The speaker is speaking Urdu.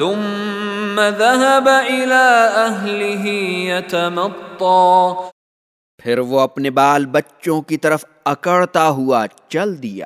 ثم ذهب الى اهله يتمطى. پھر وہ اپنے بال بچوں کی طرف اکڑتا ہوا چل دیا۔